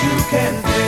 you can do.